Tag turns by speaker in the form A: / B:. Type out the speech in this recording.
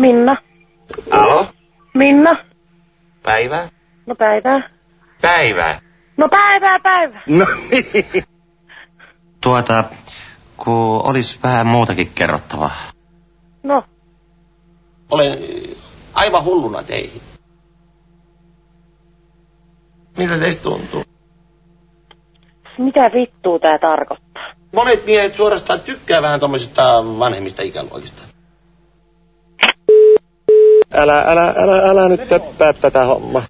A: Minna.
B: Alo?
A: Minna.
B: Päivää?
A: No päivää.
B: Päivää.
A: No päivää, päivää.
C: No niin.
B: Tuota, kun olisi vähän muutakin kerrottavaa.
A: No,
C: Olen aivan hulluna teihin. Miltä teistä tuntuu?
A: mitä vittua tää tarkoittaa?
C: Monet miehet suorastaan tykkää vähän tommosista vanhemmista ikäluokista. Älä, älä, älä, älä nyt töppää tätä hommaa.